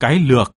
cái lược.